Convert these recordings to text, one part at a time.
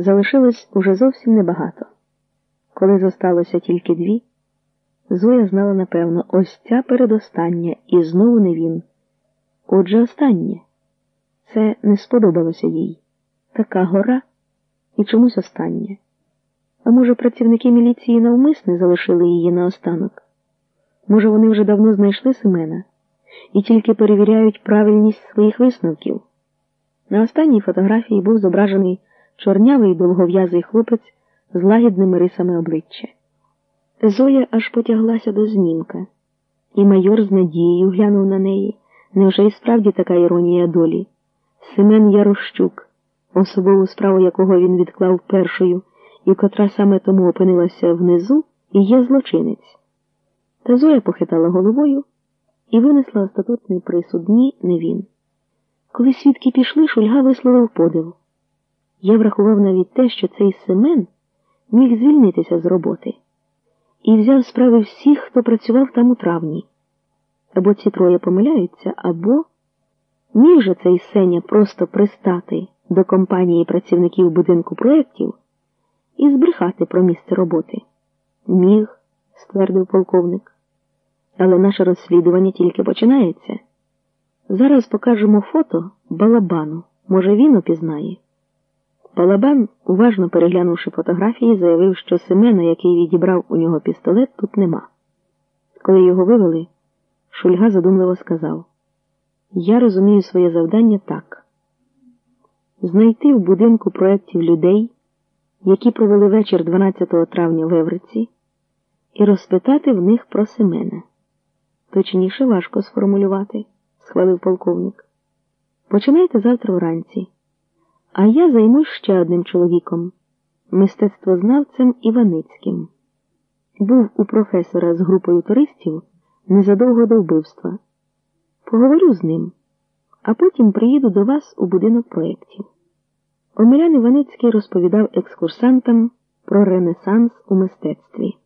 Залишилось уже зовсім небагато. Коли зосталося тільки дві, Зоя знала напевно, ось ця передостання, і знову не він. Отже, останнє. Це не сподобалося їй. Така гора і чомусь останнє. А може, працівники міліції навмисне залишили її наостанок? Може, вони вже давно знайшли Семена і тільки перевіряють правильність своїх висновків. На останній фотографії був зображений чорнявий довгов'язий хлопець з лагідними рисами обличчя. Зоя аж потяглася до знімка, і майор з надією глянув на неї. Невже і справді така іронія долі? Семен Ярощук, особову справу якого він відклав першою, і котра саме тому опинилася внизу, і є злочинець. Та Зоя похитала головою і винесла остаточний присуд ні, не він. Коли свідки пішли, Шульга висловив подив. Я врахував навіть те, що цей Семен міг звільнитися з роботи і взяв справи всіх, хто працював там у травні. Або ці троє помиляються, або міг же цей Сеня просто пристати до компанії працівників будинку проєктів і збрехати про місце роботи. Міг, ствердив полковник. Але наше розслідування тільки починається. Зараз покажемо фото балабану. Може, він опізнає. Балабан, уважно переглянувши фотографії, заявив, що Семена, який відібрав у нього пістолет, тут нема. Коли його вивели, Шульга задумливо сказав: Я розумію своє завдання так: знайти в будинку проєктів людей, які провели вечір 12 травня в Евриці, і розпитати в них про Семена. Точніше важко сформулювати, схвалив полковник. Починайте завтра вранці. А я займусь ще одним чоловіком, мистецтвознавцем Іваницьким. Був у професора з групою туристів незадовго до вбивства. Поговорю з ним, а потім приїду до вас у будинок проєктів. Омелян Іваницький розповідав екскурсантам про ренесанс у мистецтві.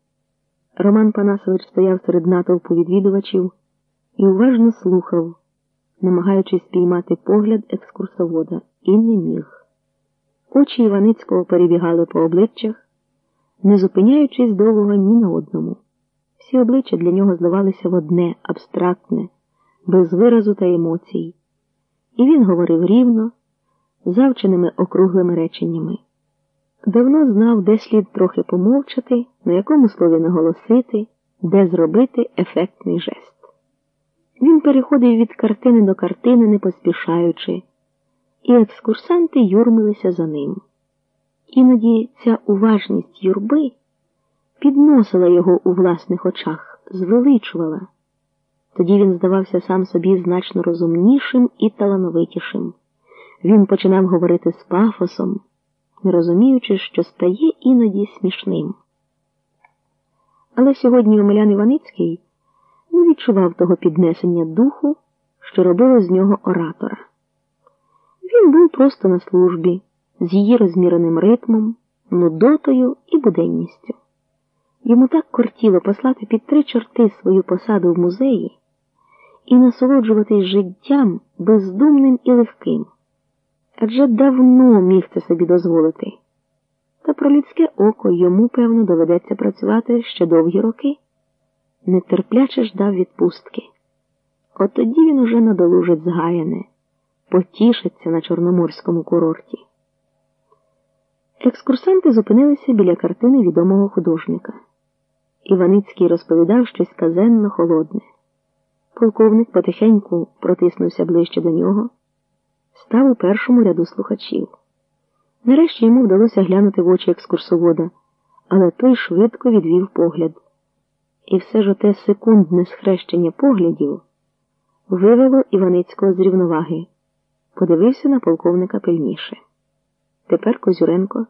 Роман Панасович стояв серед натовпу відвідувачів і уважно слухав, намагаючись спіймати погляд екскурсовода, і не міг. Очі Іваницького перебігали по обличчях, не зупиняючись довго ні на одному. Всі обличчя для нього здавалися в одне, абстрактне, без виразу та емоцій, і він говорив рівно, завченими округлими реченнями. Давно знав, де слід трохи помовчати, на якому слові наголосити, де зробити ефектний жест. Він переходив від картини до картини, не поспішаючи, і екскурсанти юрмилися за ним. Іноді ця уважність юрби підносила його у власних очах, звеличувала. Тоді він здавався сам собі значно розумнішим і талановитішим. Він починав говорити з пафосом не розуміючи, що стає іноді смішним. Але сьогодні Омелян Іваницький не відчував того піднесення духу, що робило з нього оратора. Він був просто на службі, з її розміреним ритмом, нудотою і буденністю. Йому так кортіло послати під три чорти свою посаду в музеї і насолоджуватись життям бездумним і легким адже давно міг це собі дозволити. Та про людське око йому, певно, доведеться працювати ще довгі роки. Нетерпляче ждав відпустки. От тоді він уже надолужить згаяне, потішиться на Чорноморському курорті. Екскурсанти зупинилися біля картини відомого художника. Іваницький розповідав щось казенно холодне. Полковник потихеньку протиснувся ближче до нього став у першому ряду слухачів. Нарешті йому вдалося глянути в очі екскурсовода, але той швидко відвів погляд. І все ж оте секундне схрещення поглядів вивело Іваницького з рівноваги, подивився на полковника пильніше. Тепер Козюренко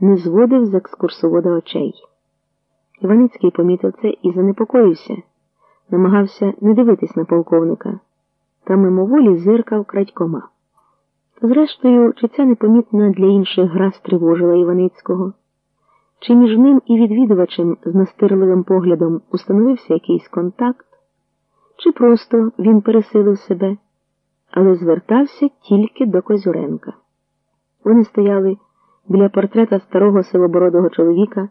не зводив з екскурсовода очей. Іваницький помітив це і занепокоївся, намагався не дивитись на полковника, та мимоволі зиркав крадькома. Зрештою, чи ця непомітна для інших гра стривожила Іваницького, чи між ним і відвідувачем з настирливим поглядом установився якийсь контакт, чи просто він пересилив себе, але звертався тільки до Козюренка. Вони стояли Біля портрета старого сивобородого чоловіка